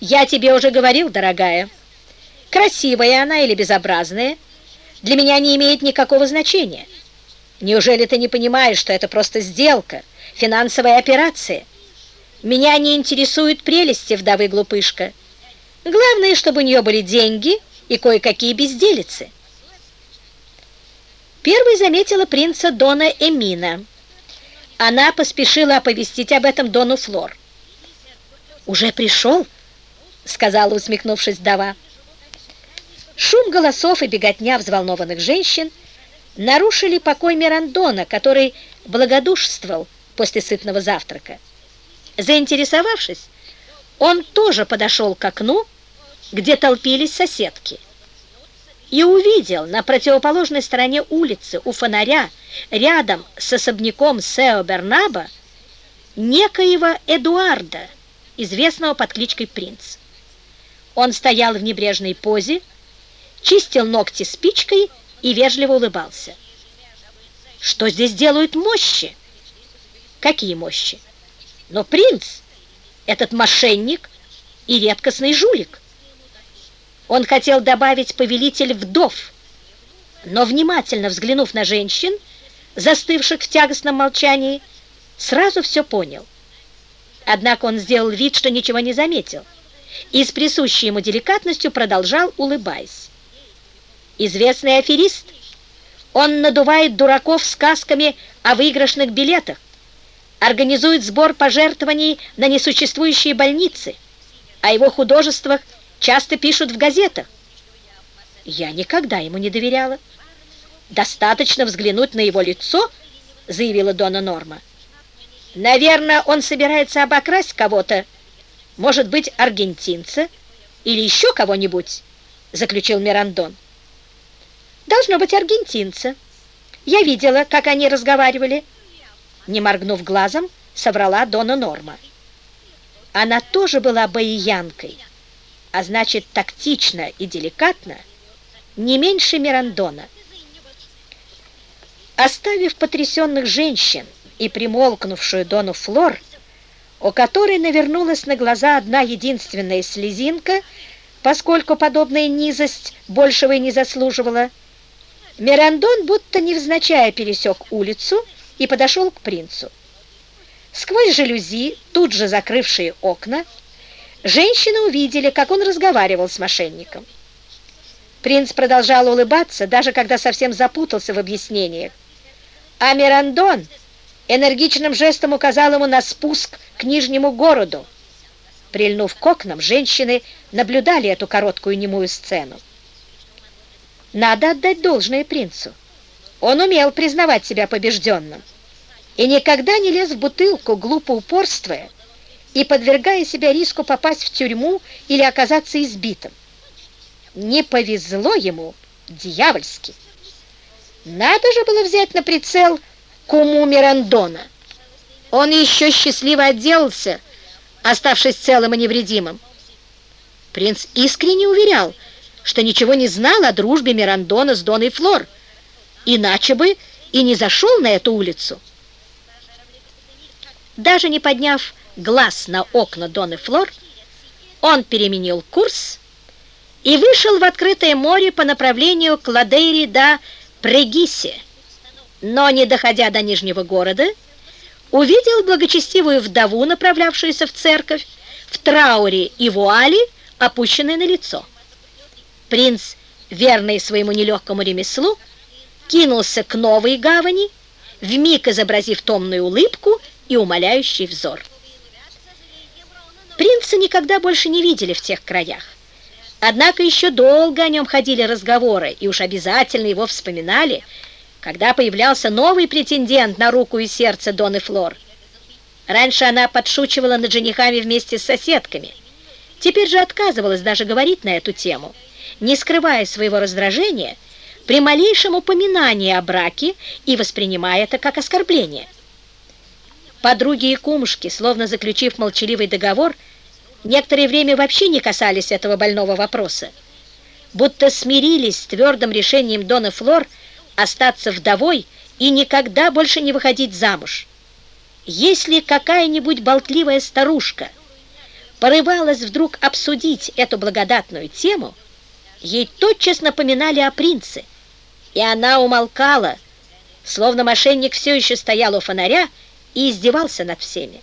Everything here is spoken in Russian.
Я тебе уже говорил, дорогая, красивая она или безобразная, для меня не имеет никакого значения. Неужели ты не понимаешь, что это просто сделка, финансовая операция? Меня не интересуют прелести вдовы глупышка. Главное, чтобы у нее были деньги и кое-какие безделицы. Первой заметила принца Дона Эмина. Она поспешила оповестить об этом Дону Флор. «Уже пришел?» — сказала, усмехнувшись вдова. Шум голосов и беготня взволнованных женщин нарушили покой Мирандона, который благодушствовал после сытного завтрака. Заинтересовавшись, он тоже подошел к окну, где толпились соседки, и увидел на противоположной стороне улицы у фонаря рядом с особняком Сео Бернаба некоего Эдуарда, известного под кличкой Принц. Он стоял в небрежной позе, чистил ногти спичкой и вежливо улыбался. Что здесь делают мощи? Какие мощи? Но принц, этот мошенник и редкостный жулик. Он хотел добавить повелитель вдов, но, внимательно взглянув на женщин, застывших в тягостном молчании, сразу все понял. Однако он сделал вид, что ничего не заметил, и с присущей ему деликатностью продолжал, улыбаясь известный аферист. Он надувает дураков сказками о выигрышных билетах, организует сбор пожертвований на несуществующие больницы, о его художествах часто пишут в газетах. Я никогда ему не доверяла. Достаточно взглянуть на его лицо, заявила Дона Норма. Наверное, он собирается обокрасть кого-то, может быть, аргентинца или еще кого-нибудь, заключил Мирандон. Должно быть аргентинца. Я видела, как они разговаривали. Не моргнув глазом, соврала Дона Норма. Она тоже была боиянкой, а значит, тактично и деликатно, не меньше Мирандона. Оставив потрясенных женщин и примолкнувшую Дону Флор, у которой навернулась на глаза одна единственная слезинка, поскольку подобная низость большего и не заслуживала, Мирандон будто невзначай пересек улицу и подошел к принцу. Сквозь жалюзи, тут же закрывшие окна, женщины увидели, как он разговаривал с мошенником. Принц продолжал улыбаться, даже когда совсем запутался в объяснениях. А Мирандон энергичным жестом указал ему на спуск к нижнему городу. Прильнув к окнам, женщины наблюдали эту короткую немую сцену. Надо отдать должное принцу. Он умел признавать себя побежденным и никогда не лез в бутылку, глупо упорствуя и подвергая себя риску попасть в тюрьму или оказаться избитым. Не повезло ему дьявольски. Надо же было взять на прицел куму Мирандона. Он еще счастливо отделался, оставшись целым и невредимым. Принц искренне уверял, что ничего не знал о дружбе Мирандона с Доной Флор, иначе бы и не зашел на эту улицу. Даже не подняв глаз на окна Доны Флор, он переменил курс и вышел в открытое море по направлению к Ладейре до Прегисе, но, не доходя до Нижнего города, увидел благочестивую вдову, направлявшуюся в церковь, в трауре и вуале, опущенной на лицо. Принц, верный своему нелегкому ремеслу, кинулся к новой гавани, вмиг изобразив томную улыбку и умоляющий взор. Принца никогда больше не видели в тех краях. Однако еще долго о нем ходили разговоры, и уж обязательно его вспоминали, когда появлялся новый претендент на руку и сердце Доны Флор. Раньше она подшучивала над женихами вместе с соседками. Теперь же отказывалась даже говорить на эту тему – не скрывая своего раздражения при малейшем упоминании о браке и воспринимая это как оскорбление. Подруги и кумушки, словно заключив молчаливый договор, некоторое время вообще не касались этого больного вопроса, будто смирились с твердым решением Дона Флор остаться вдовой и никогда больше не выходить замуж. Если какая-нибудь болтливая старушка порывалась вдруг обсудить эту благодатную тему, ей тотчас напоминали о принце, и она умолкала, словно мошенник все еще стоял у фонаря и издевался над всеми.